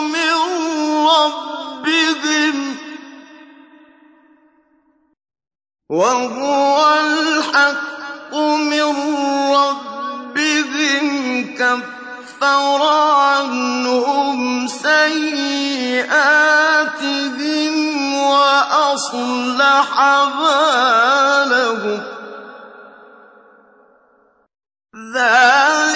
من ربهم وهو الحق من ربهم كفر عنهم سيئاتهم وأصلح بالهم. ذلك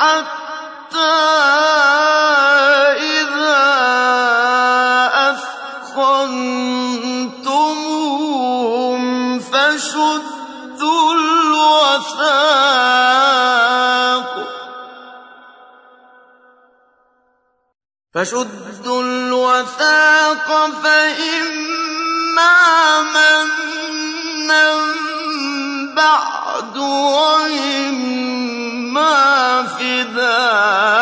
حتى إذا أثخنتموهم فشدوا الوثاق فشدوا الوثاق فإما منا بعد وإما فداء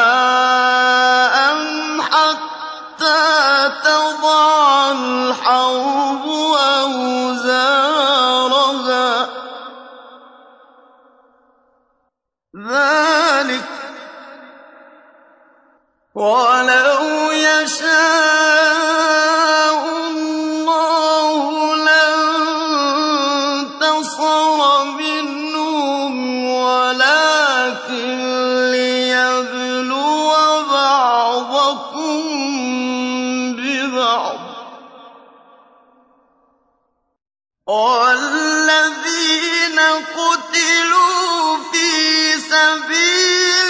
ببعض. والذين قتلوا في سبيل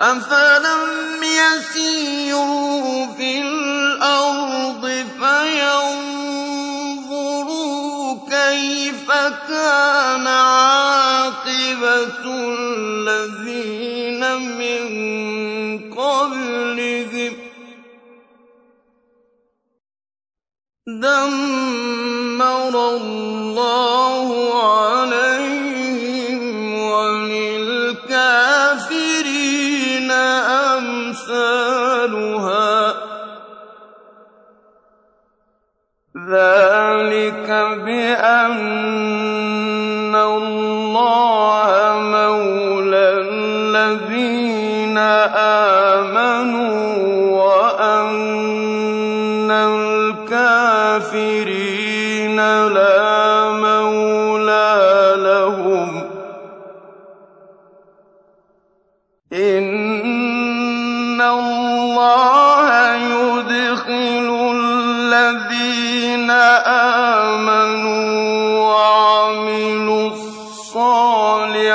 أفلم يسيروا في الأرض فينظروا كيف كان عاقبة الَّذِينَ مِن قَبْلِهِمْ ۚ دَمَّرَ اللَّهُ ذَٰلِكَ بِأَنَّ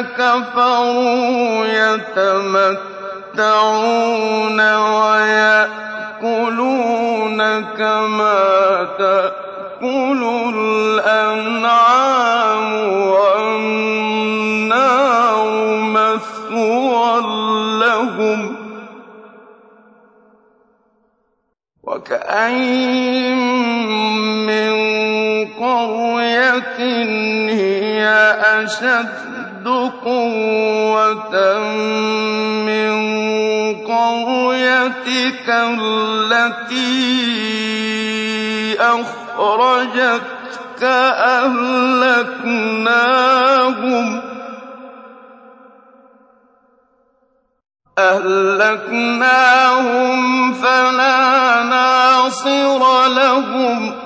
كَفَرُوا يَتَمَتَّعُونَ وَيَأْكُلُونَ كَمَا تَأْكُلُ الْأَنْعَامُ وَالنَّارُ مَثْوًى لَّهُمْ ۖ وَكَأَيِّن مِّن قَرْيَةٍ هِيَ أَشَدُّ قُوَّةً مِّن قَرْيَتِكَ الَّتِي أَخْرَجَتْكَ أَهْلَكْنَاهُمْ فَلَا نَاصِرَ لَهُمْ ۚ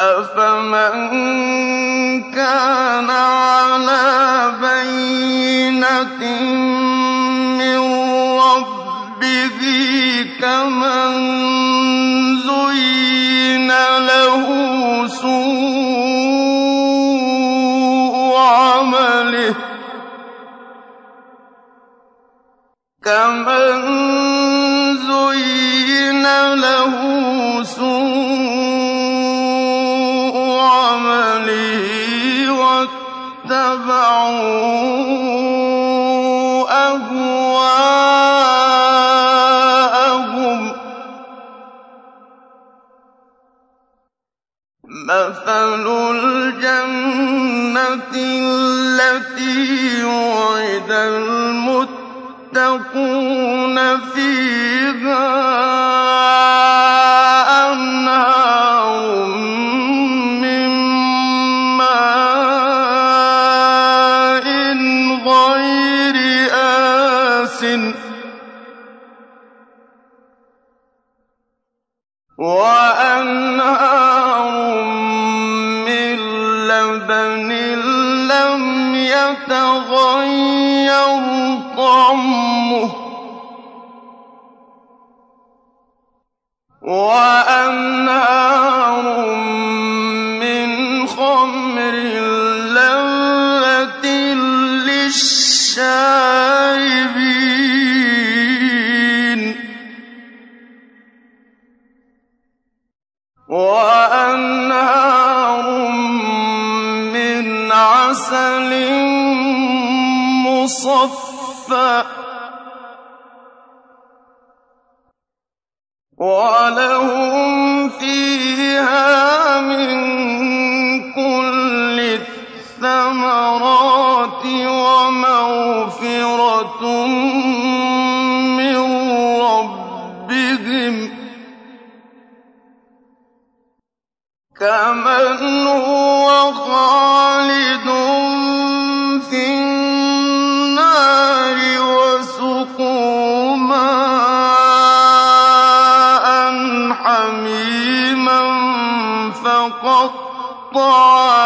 أَفَمَن كَانَ عَلَىٰ بَيِّنَةٍ الَّتِي وُعِدَ الْمُتَّقُونَ ۖ فِيهَا. وَأَنْهَارٌ مِّنْ عَسَلٍ مُّصَفًّى ۖ. وَلَهُمْ فِيهَا مِن كمن هو خالد في النار وسقوا ماء حميما فقطع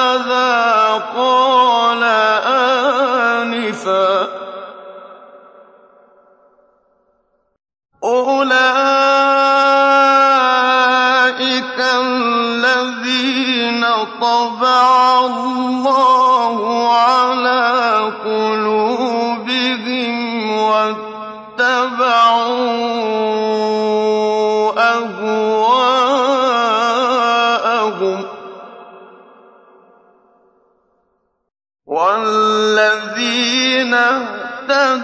مَاذَا قَالَ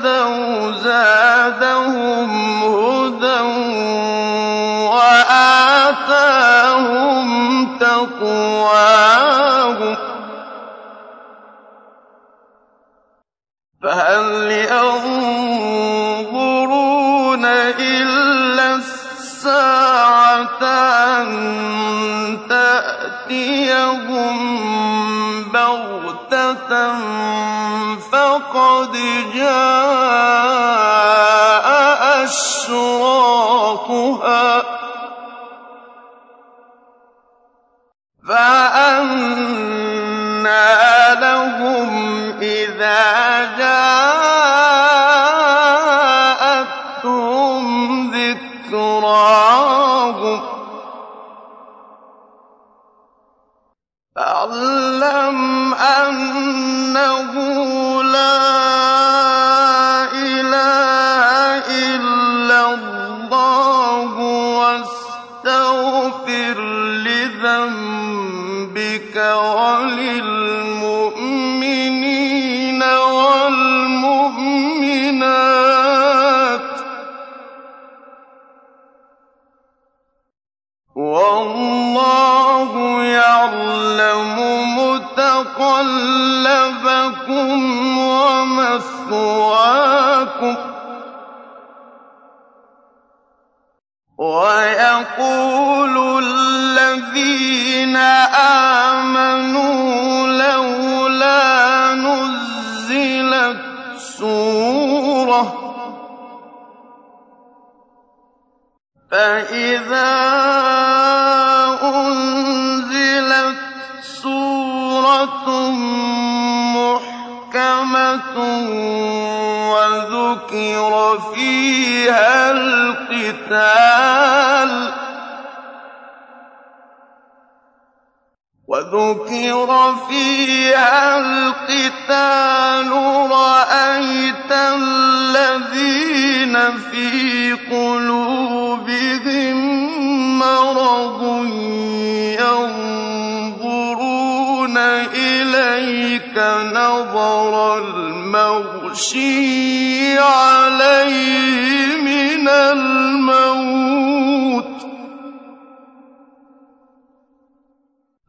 اهْتَدَوْا زَادَهُمْ هُدًى وَآتَاهُمْ تَقْوَاهُمْ ۚ فَهَلْ يَنظُرُونَ فَقَدْ جَاءَ أَشْرَاطُهَا ۚ فَأَنَّىٰ لَهُمْ إِذَا سُورَةٌ ۖ. فَإِذَا أُنزِلَتْ سُورَةٌ مُّحْكَمَةٌ وَذُكِرَ فِيهَا الْقِتَالُ رَأَيْتَ الَّذِينَ فِي قُلُوبِهِم مَّرَضٌ يَنظُرُونَ إِلَيْكَ نَظَرَ الْمَغْشِيِّ عَلَيْهِ مِنَ الْمَوْتِ ۖ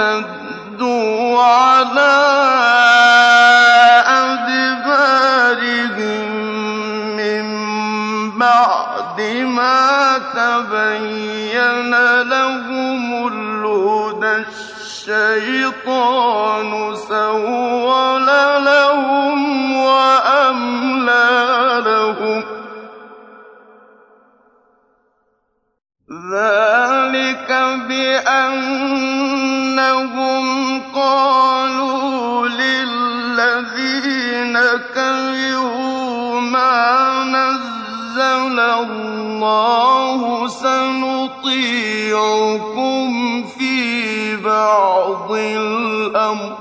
ارْتَدُّوا عَلَىٰ أَدْبَارِهِم مِّن بَعْدِ مَا تَبَيَّنَ لَهُمُ الْهُدَى الشَّيْطَانُ. بِأَنَّهُمْ قَالُوا لِلَّذِينَ كَرِهُوا مَا نَزَّلَ اللَّهُ سَنُطِيعُكُمْ فِي بَعْضِ الْأَمْرِ ۖ.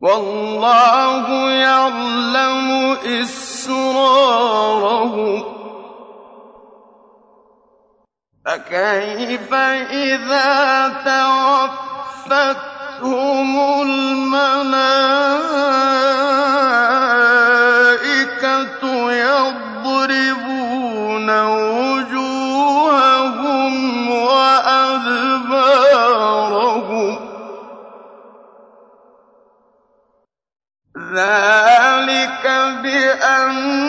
وَاللَّهُ يَعْلَمُ إِسْرَارَهُمْ ۚ. فَكَيْفَ إِذَا تَوَفَّتْهُمُ الْمَلَائِكَةُ يَضْرِبُونَ وُجُوهَهُمْ وَأَدْبَارَهُمْ ۚ؟ ذَٰلِكَ بِأَنَّهُمُ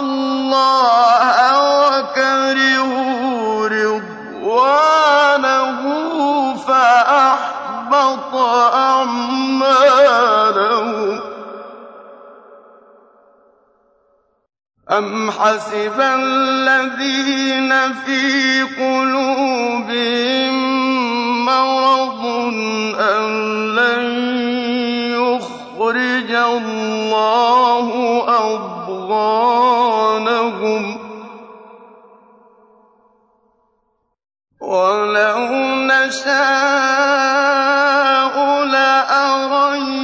اللَّهَ وَكَرِهُوا رِضْوَانَهُ فَأَحْبَطَ أَمْ حَسِبَ الَّذِينَ فِي قُلُوبِهِم مَّرَضٌ أَن لَّن يُخْرِجَ اللَّهُ أَضْغَانَهُمْ ۚ وَلَوْ نَشَاءُ لَأَرَيْنَاكَهُمْ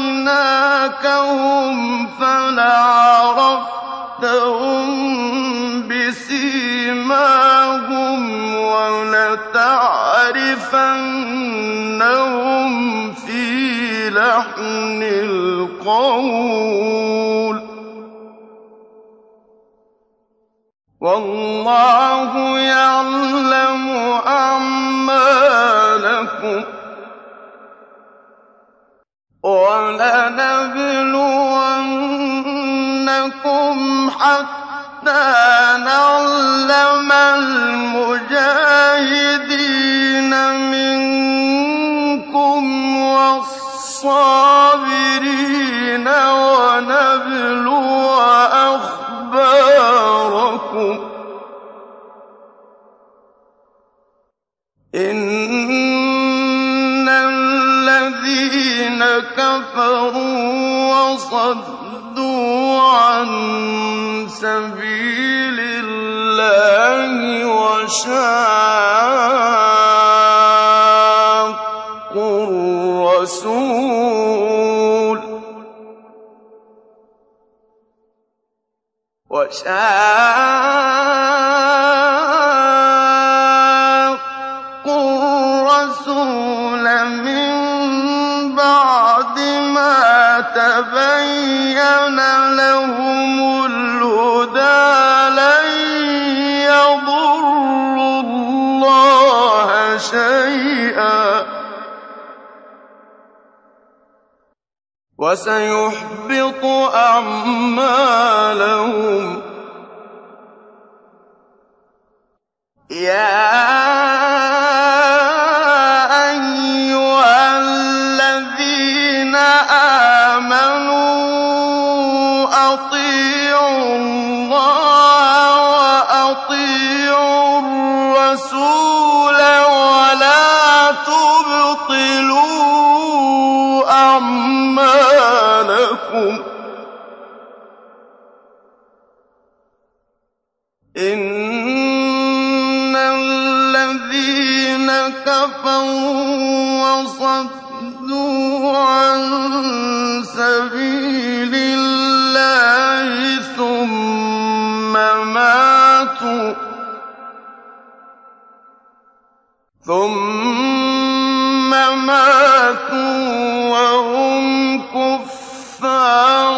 فَلَعَرَفْتَهُم بِسِيمَاهُمْ وَلَتَعْرِفَنَّهُمْ فِي لَحْنِ الْقَوْلِ ۚ وَاللَّهُ يَعْلَمُ أَعْمَالَكُمْ ۚ. وَلَنَبْلُوَنَّكُمْ حَتَّىٰ نَعْلَمَ كَفَرُوا وَصَدُّوا عَن سَبِيلِ اللَّهِ وَشَاقُّوا وَأَنتُمْ تَشْهَدُونَ يَا أَيُّهَا الَّذِينَ آمَنُوا أَطِيعُوا اللَّهَ وَأَطِيعُوا الرَّسُولَ ۖ وَلَا تُبْطِلُوا أَعْمَالَكُمْ إِنَّ الَّذِينَ كَفَرُوا وَصَدُّوا عَن سَبِيلِ اللَّهِ ثُمَّ مَاتُوا وَهُمْ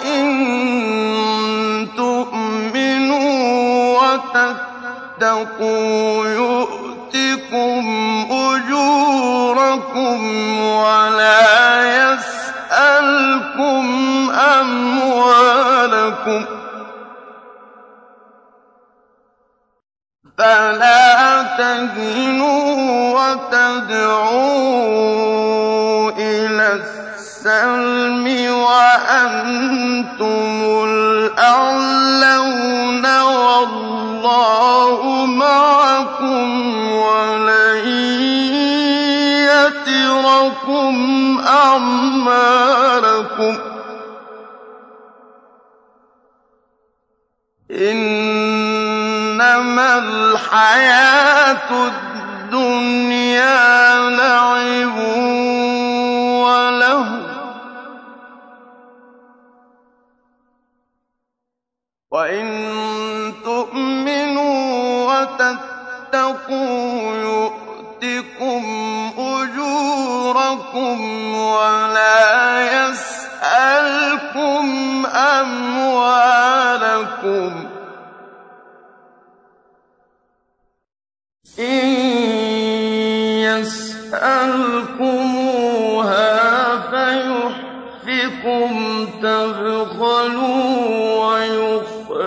وَإِن تُؤْمِنُوا وَتَتَّقُوا يُؤْتِكُمْ أُجُورَكُمْ وَلَا يَسْأَلْكُمْ أَمْوَالَكُمْ ۖ فَلَا تَهِنُوا وَتَدْعُوا وَأَنتُمُ الْأَعْلَوْنَ وَاللَّهُ مَعَكُمْ وَلَن يَتِرَكُمْ أَعْمَالَكُمْ ۚ إِنَّمَا الْحَيَاةُ الدُّنْيَا لَعِبٌ وَإِن تُؤْمِنُوا وَتَتَّقُوا يُؤْتِكُمْ أُجُورَكُمْ وَلَا يَسْأَلْكُمْ أَمْوَالَكُمْ ۖ إِن يَسْأَلْكُمُوهَا فَيُحْفِكُمْ تَبْخَلُوا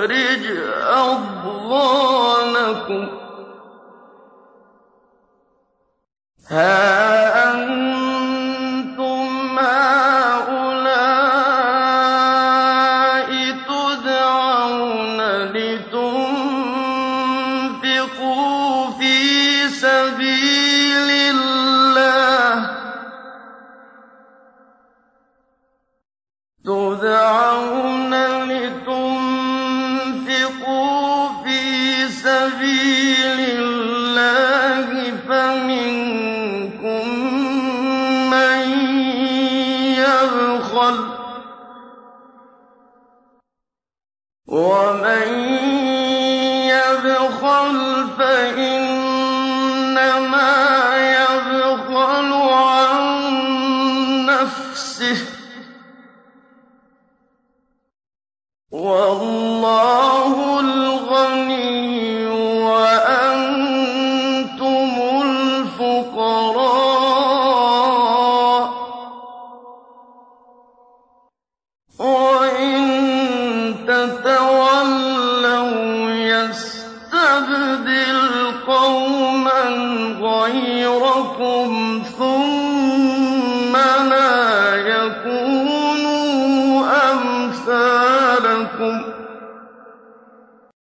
وَيُخْرِجْ أَضْغَانَكُمْ ۖ